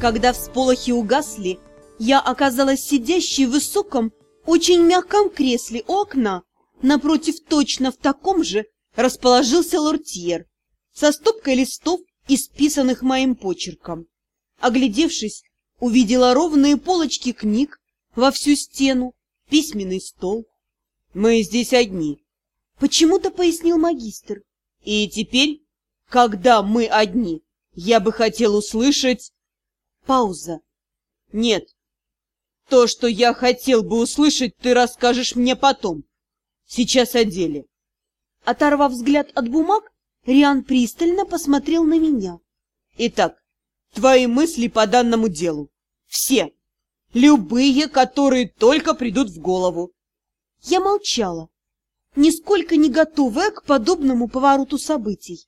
Когда всполохи угасли, я оказалась сидящей в высоком, очень мягком кресле у окна. Напротив точно в таком же расположился лортьер со стопкой листов, исписанных моим почерком. Оглядевшись, увидела ровные полочки книг во всю стену, письменный стол. «Мы здесь одни», — почему-то пояснил магистр. «И теперь, когда мы одни, я бы хотел услышать...» Пауза. «Нет, то, что я хотел бы услышать, ты расскажешь мне потом. Сейчас о деле». Оторвав взгляд от бумаг, Риан пристально посмотрел на меня. «Итак, твои мысли по данному делу. Все. Любые, которые только придут в голову. Я молчала, нисколько не готовая к подобному повороту событий.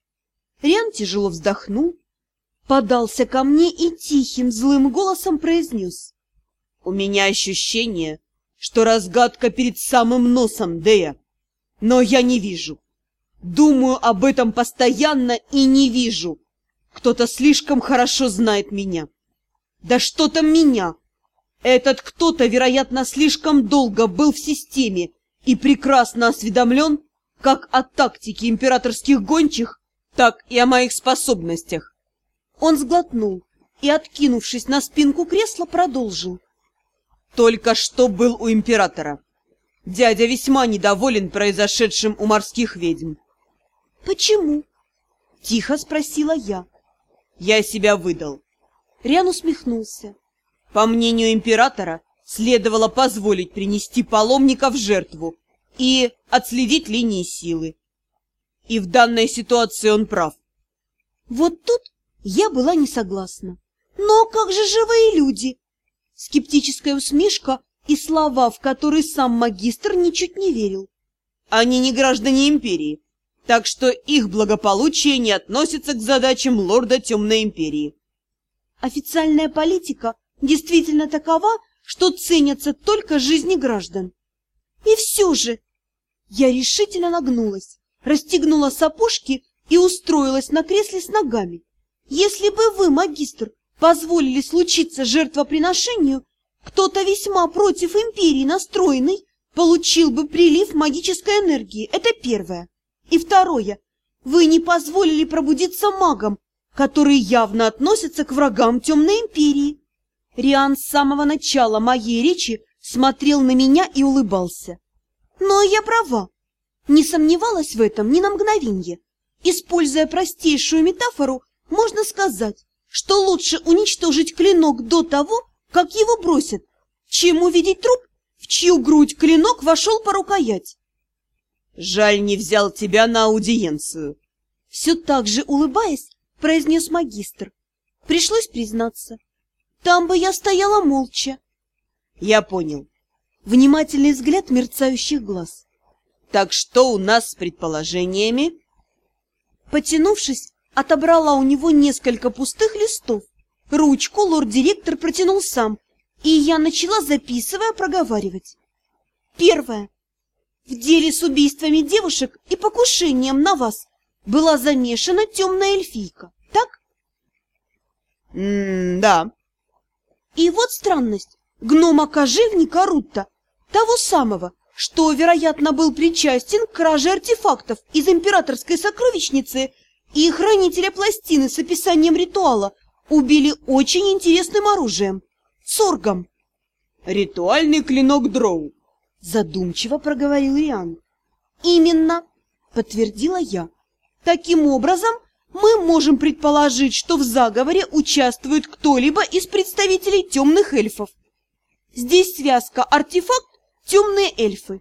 Риан тяжело вздохнул, подался ко мне и тихим злым голосом произнес. «У меня ощущение, что разгадка перед самым носом, Дея, но я не вижу. Думаю об этом постоянно и не вижу. Кто-то слишком хорошо знает меня. Да что там меня? Этот кто-то, вероятно, слишком долго был в системе и прекрасно осведомлен как о тактике императорских гончих, так и о моих способностях. Он сглотнул и, откинувшись на спинку кресла, продолжил. Только что был у императора. Дядя весьма недоволен произошедшим у морских ведьм. «Почему?» — тихо спросила я. «Я себя выдал». Риан усмехнулся. По мнению императора, следовало позволить принести паломника в жертву и отследить линии силы. И в данной ситуации он прав. Вот тут я была не согласна. Но как же живые люди? Скептическая усмешка и слова, в которые сам магистр ничуть не верил. Они не граждане империи, так что их благополучие не относится к задачам лорда Темной Империи. Официальная политика действительно такова, что ценятся только жизни граждан. И все же я решительно нагнулась, расстегнула сапожки и устроилась на кресле с ногами. Если бы вы, магистр, позволили случиться жертвоприношению, кто-то весьма против империи настроенный получил бы прилив магической энергии. Это первое. И второе. Вы не позволили пробудиться магам, которые явно относятся к врагам Темной Империи. Риан с самого начала моей речи смотрел на меня и улыбался. Но я права. Не сомневалась в этом ни на мгновенье. Используя простейшую метафору, можно сказать, что лучше уничтожить клинок до того, как его бросят, чем увидеть труп, в чью грудь клинок вошел по рукоять. Жаль, не взял тебя на аудиенцию. Все так же улыбаясь, произнес магистр. Пришлось признаться. Там бы я стояла молча. Я понял. Внимательный взгляд мерцающих глаз. Так что у нас с предположениями? Потянувшись, отобрала у него несколько пустых листов. Ручку лорд-директор протянул сам, и я начала, записывая, проговаривать. Первое. В деле с убийствами девушек и покушением на вас была замешана темная эльфийка, так? М-да. И вот странность. Гнома-кожевника Рутта, того самого, что, вероятно, был причастен к краже артефактов из императорской сокровищницы и хранителя пластины с описанием ритуала, убили очень интересным оружием – соргом. Ритуальный клинок Дроу, Задумчиво проговорил Риан. Именно, подтвердила я. Таким образом, мы можем предположить, что в заговоре участвует кто-либо из представителей темных эльфов. Здесь связка артефакт темные эльфы.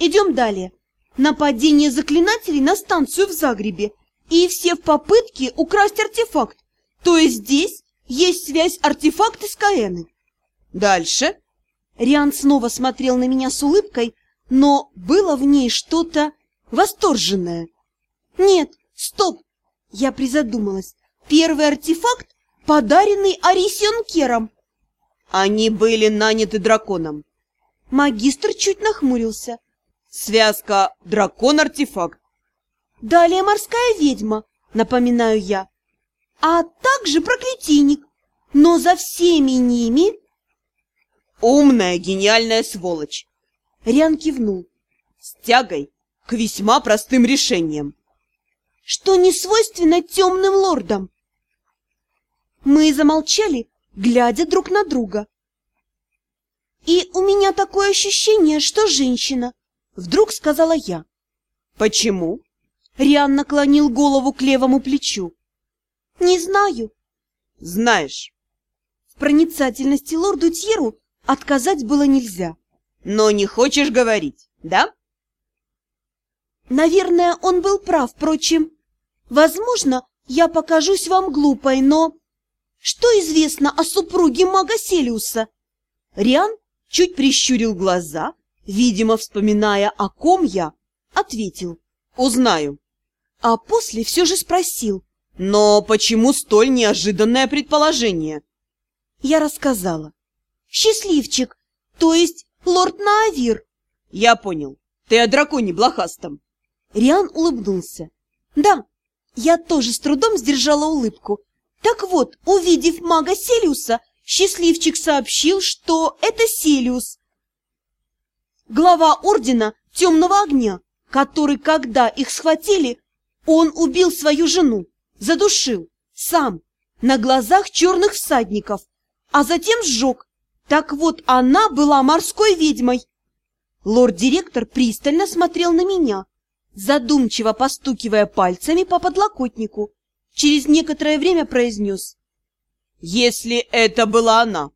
Идем далее. Нападение заклинателей на станцию в Загребе. И все в попытке украсть артефакт. То есть здесь есть связь артефакта с Каэны. Дальше. Риан снова смотрел на меня с улыбкой, но было в ней что-то восторженное. Нет, стоп! Я призадумалась. Первый артефакт, подаренный Арисионкером. Они были наняты драконом. Магистр чуть нахмурился. Связка дракон-артефакт. Далее морская ведьма, напоминаю я. А также проклятийник. но за всеми ними... Умная, гениальная сволочь. Риан кивнул. С тягой к весьма простым решениям. Что не свойственно темным лордам. Мы замолчали, глядя друг на друга. И у меня такое ощущение, что женщина, вдруг сказала я. Почему? Риан наклонил голову к левому плечу. Не знаю. Знаешь. В проницательности лорду Тьеру отказать было нельзя. Но не хочешь говорить, да? Наверное, он был прав, впрочем. Возможно, я покажусь вам глупой, но... Что известно о супруге мага Селиуса? Риан чуть прищурил глаза, видимо, вспоминая, о ком я, ответил. Узнаю. А после все же спросил. Но почему столь неожиданное предположение? Я рассказала. Счастливчик, то есть лорд Наавир. Я понял. Ты о драконе блохастом. Риан улыбнулся. Да, я тоже с трудом сдержала улыбку. Так вот, увидев мага Селиуса, счастливчик сообщил, что это Селиус. Глава ордена Темного Огня, который, когда их схватили, он убил свою жену, задушил, сам, на глазах черных всадников, а затем сжег. Так вот, она была морской ведьмой. Лорд-директор пристально смотрел на меня, задумчиво постукивая пальцами по подлокотнику. Через некоторое время произнес. «Если это была она».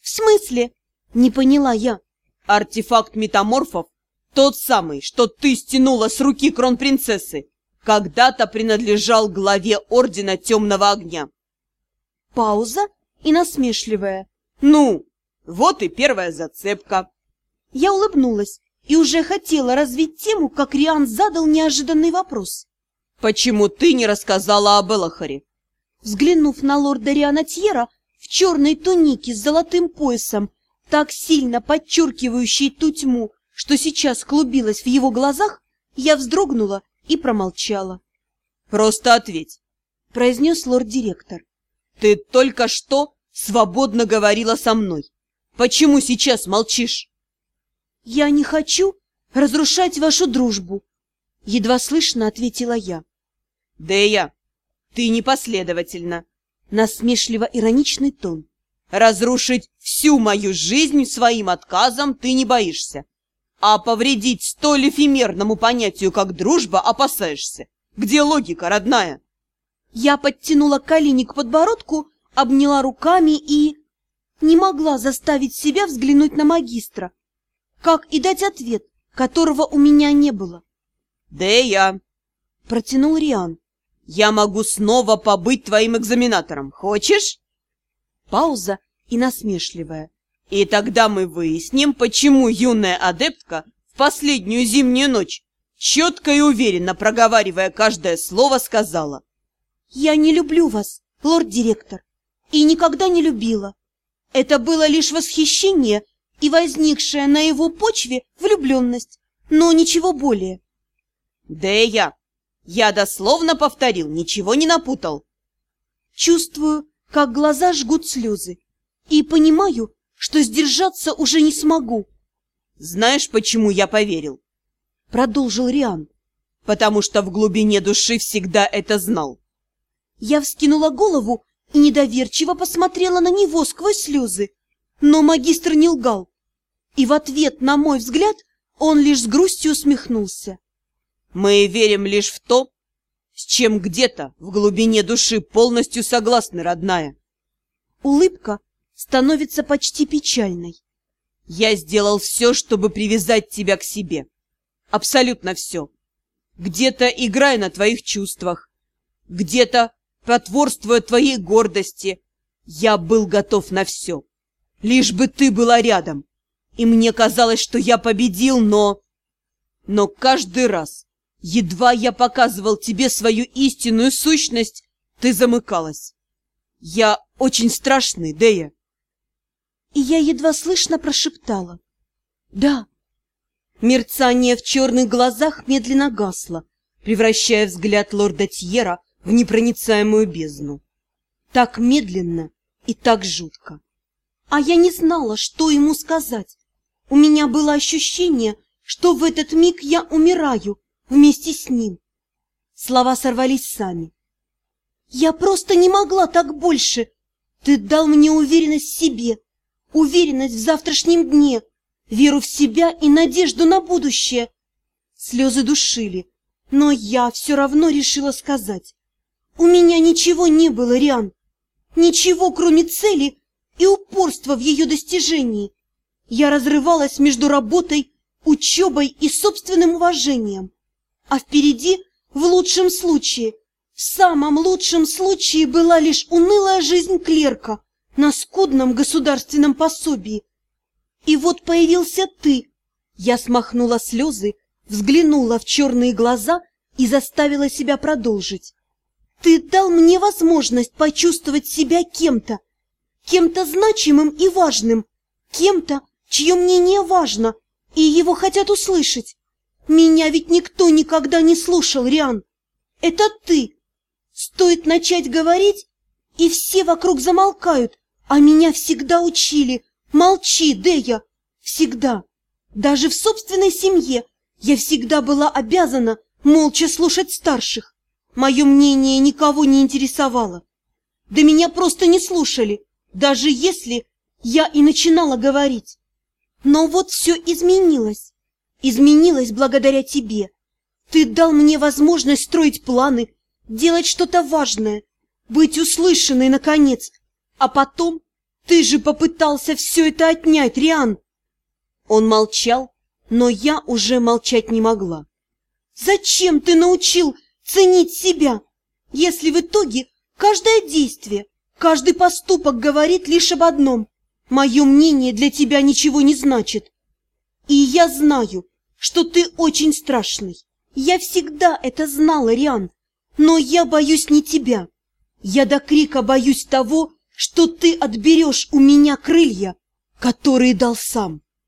«В смысле?» — не поняла я. «Артефакт метаморфов, тот самый, что ты стянула с руки кронпринцессы, когда-то принадлежал главе Ордена Темного Огня». Пауза и насмешливая. «Ну, вот и первая зацепка». Я улыбнулась и уже хотела развить тему, как Риан задал неожиданный вопрос. «Почему ты не рассказала об Элохаре?» Взглянув на лорда Риана Тьера в черной тунике с золотым поясом, так сильно подчеркивающей ту тьму, что сейчас клубилась в его глазах, я вздрогнула и промолчала. «Просто ответь», — произнес лорд-директор. «Ты только что свободно говорила со мной. Почему сейчас молчишь?» «Я не хочу разрушать вашу дружбу», — едва слышно ответила я. «Дея, ты непоследовательна», — насмешливо-ироничный тон. «Разрушить всю мою жизнь своим отказом ты не боишься, а повредить столь эфемерному понятию, как дружба, опасаешься. Где логика, родная?» Я подтянула колени к подбородку, обняла руками и... не могла заставить себя взглянуть на магистра как и дать ответ, которого у меня не было. «Дея!» — протянул Риан. «Я могу снова побыть твоим экзаменатором. Хочешь?» Пауза и насмешливая. «И тогда мы выясним, почему юная адептка в последнюю зимнюю ночь, четко и уверенно проговаривая каждое слово, сказала. «Я не люблю вас, лорд-директор, и никогда не любила. Это было лишь восхищение и возникшая на его почве влюбленность, но ничего более. Да и я. Я дословно повторил, ничего не напутал. Чувствую, как глаза жгут слезы, и понимаю, что сдержаться уже не смогу. Знаешь, почему я поверил? Продолжил Риан. Потому что в глубине души всегда это знал. Я вскинула голову и недоверчиво посмотрела на него сквозь слезы. Но магистр не лгал, и в ответ на мой взгляд он лишь с грустью усмехнулся. «Мы верим лишь в то, с чем где-то в глубине души полностью согласны, родная». Улыбка становится почти печальной. «Я сделал все, чтобы привязать тебя к себе. Абсолютно все. Где-то играя на твоих чувствах, где-то потворствуя твоей гордости, я был готов на все. Лишь бы ты была рядом. И мне казалось, что я победил, но... Но каждый раз, едва я показывал тебе свою истинную сущность, ты замыкалась. Я очень страшный, Дея. И я едва слышно прошептала. Да. Мерцание в черных глазах медленно гасло, превращая взгляд лорда Тьера в непроницаемую бездну. Так медленно, и так жутко. А я не знала, что ему сказать. У меня было ощущение, что в этот миг я умираю вместе с ним. Слова сорвались сами. Я просто не могла так больше. Ты дал мне уверенность в себе, уверенность в завтрашнем дне, веру в себя и надежду на будущее. Слезы душили, но я все равно решила сказать. У меня ничего не было, Риан. Ничего, кроме цели и упорства в ее достижении. Я разрывалась между работой, учебой и собственным уважением. А впереди, в лучшем случае, в самом лучшем случае была лишь унылая жизнь клерка на скудном государственном пособии. И вот появился ты. Я смахнула слезы, взглянула в черные глаза и заставила себя продолжить. Ты дал мне возможность почувствовать себя кем-то, кем-то значимым и важным, кем-то, чье мнение важно, и его хотят услышать. Меня ведь никто никогда не слушал, Риан. Это ты. Стоит начать говорить, и все вокруг замолкают, а меня всегда учили. Молчи, Дея, всегда. Даже в собственной семье я всегда была обязана молча слушать старших. Мое мнение никого не интересовало. Да меня просто не слушали, даже если я и начинала говорить. Но вот все изменилось. Изменилось благодаря тебе. Ты дал мне возможность строить планы, делать что-то важное, быть услышанной, наконец. А потом ты же попытался все это отнять, Риан. Он молчал, но я уже молчать не могла. Зачем ты научил ценить себя, если в итоге каждое действие, каждый поступок говорит лишь об одном? Мое мнение для тебя ничего не значит. И я знаю, что ты очень страшный. Я всегда это знала, Риан, но я боюсь не тебя. Я до крика боюсь того, что ты отберешь у меня крылья, которые дал сам.